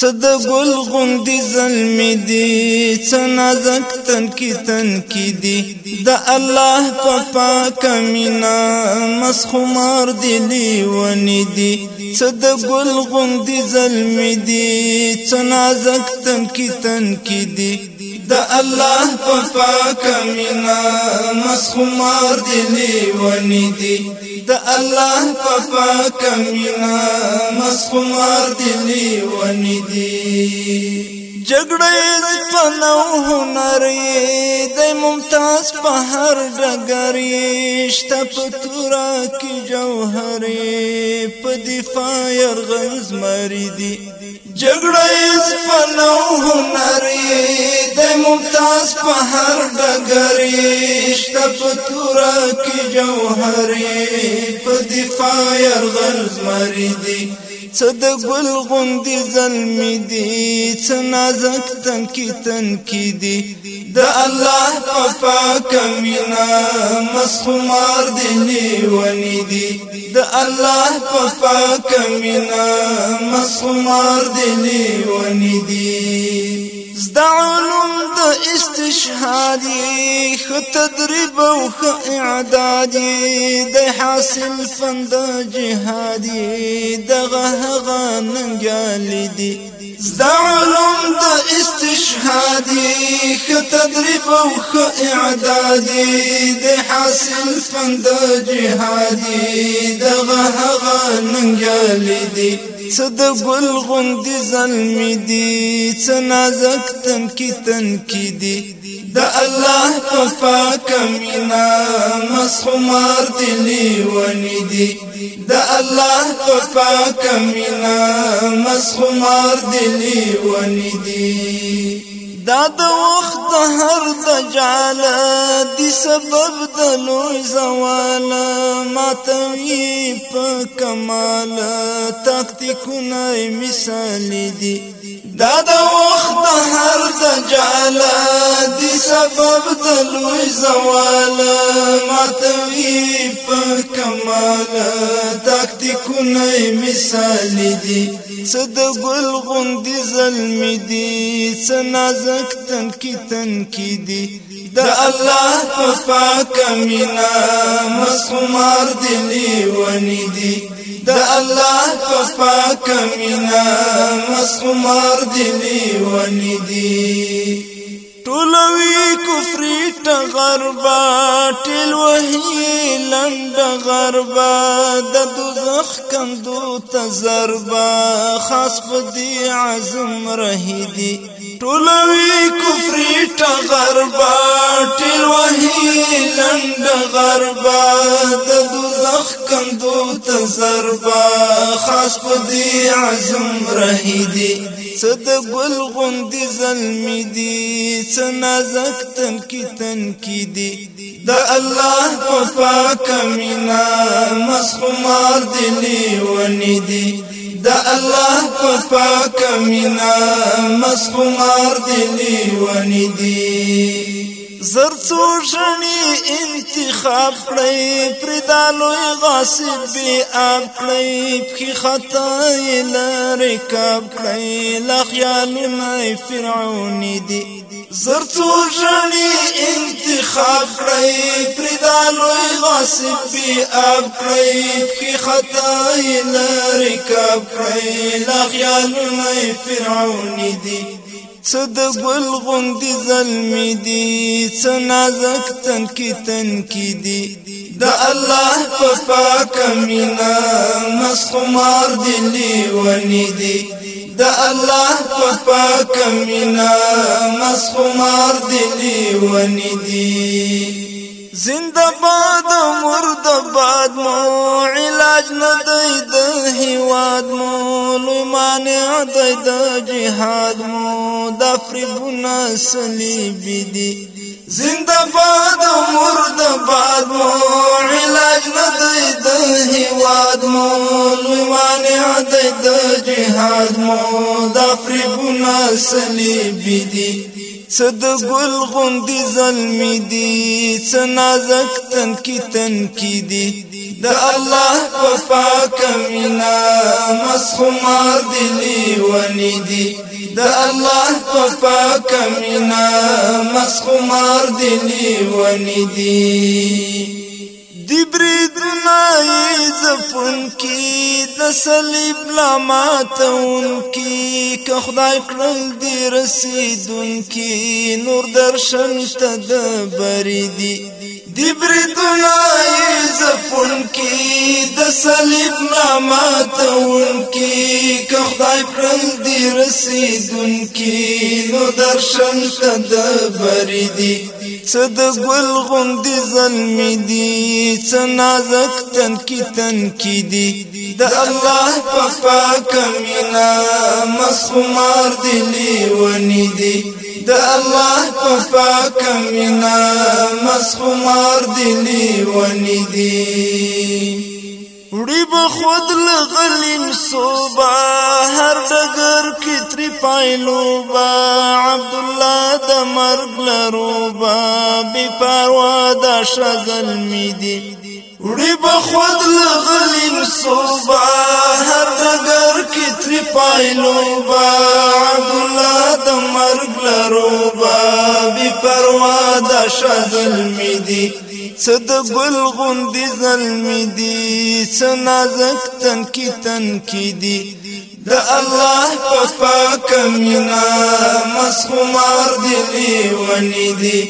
صد گل غوندې زلمی دی څنا زک تن کی تن کی دی د الله په پاک مینا مسخمار دی لیونی دی صد گل غوندې زلمی دی څنا زک تن کی تن کی دی د الله په پاک مینا مسخمار دی لیونی دی د الله په پاک مینا مسخمار دلی ونی دی جګړې فنو هنر د ممتاز په هر ډګرې شته په تورا کې جوهر په دفاع يرغز مریدي جګړې فنو هنر د ممتاز په هر ډګرې شته په تورا کې جوهر يرغل زمری دی څه د ګل غوندې زلمی دی څه نازک تنکی تنکی دی د الله په پاکه مینا مسخمار دی نیونی دی د الله په پاکه مینا مسخمار دی نیونی دی زده علم استشهادي خ تدريب او خ اعدادي ده حاصل فند جهادي دغه هغه ننګالي دي زد علوم د استشهادي خ تدريب او خ اعدادي ده حاصل فند جهادي دغه هغه ننګالي دي څه د ګل غوندې زلمی دی څه نازک تنکی تنکی دی د الله په پاک مینا مسخمار دی لیونی دی د الله په پاک مینا مسخمار دی لیونی دی دا د وخت د هر دجال دی سبب د لوی زوال ماتوي په کمال تاکتیکونه مثال دي دا د وخت هر دجال دی سبب د لوی زوال ماتوي په کمال تاکتیکونه مثال دي صد گل غوندي زلمي دي څه نازک تن کی تن کی دي د الله په پاک مینا مسمار دي لیونی دي د الله په پاک مینا مسمار دی لیونی دی ټولوي کفر تغربا ټل وهي لند غربا د دوزخ کندو تزربا خاص بدی عزم رهي دی ټولوي کفر تغربا ټل وهي لند غربا د دوزخ دوزخ کندو تزربا خاص په دی عزم رہی دی صد گل غندی ظلمی دی سنازک تن کی تن کی دی دا الله په پاک مینا مسخمار دلی ونی دی دا الله په پاک مینا مسخمار دلی ونی دی زرڅو شنی انتخاب کړی پردالو غاصب به اب کړی په خطا لری کاب کړی لا خیال نه فرعون دی زرتو شنی انتخاب کړی پردالو غاصب به اب کړی په خطا لری کاب کړی لا خیال نه فرعون دی څه د ګل غوندې زلمی دي څه نازک تنکی تنکی دي د الله په پاکه مینا مسخمار دي لیونی دي د الله په پاکه مینا مسخمار دي لیونی دي زنده باد مرد باد مو علاج نه دی هیواد مو لوی مانع دی د جهاد مو د فریبونه صلیبی دی زنده باد مرد باد مو علاج نه دی د هیواد مو لوی مانع دی د جهاد مو د فریبونه صلیبی دی څه د ګل غوندې زلمی دي څه نازک تن کی تن کی دي د الله په پاک مینا مسخمار دلی ونی دي د الله په پاک مینا مسخمار دلی ونی دي دی بریدنائی زپن کی د صلیب لا ماتون کی که خدای کړل دی رسیدون کی نور درشن ته د بریدی دی بریدونا ای زپون کی د صلیب ناماتون کی که خدای پرل دی رسیدون کی نو درشن تد بریدی صد گل غوندی ظلمی دی څه نازک تن کی تن کی دی د الله په پاک مینا مسخمار دی لیونی دی د الله په پاک مینا مسخمار دی لیونی دی وړي به خود لغلیم صوبا هر ډګر کې تری پایلو با عبد الله د مرګ لروبا بي پروا د شغل می دی وړي بخود لغلیم صوبا هر دګر کې تری پایلو با عبدالله د مرګ لروبا بی پروا د شهل می دی صد گل غوندې زلمی دی سنازک تن کی تن کی دی د الله په پاک مینا مسخمار دی ونی دی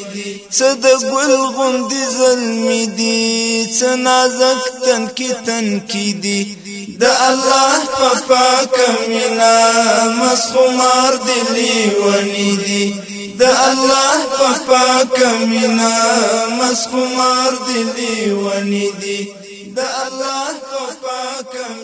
څه الغند ګل زلمی دي څه نازک تنکي دي دا الله په پاکه مینا مسخمار دي لیونی دي دا الله په پاکه مینا مسخمار دي لیونی دي دا الله په پاکه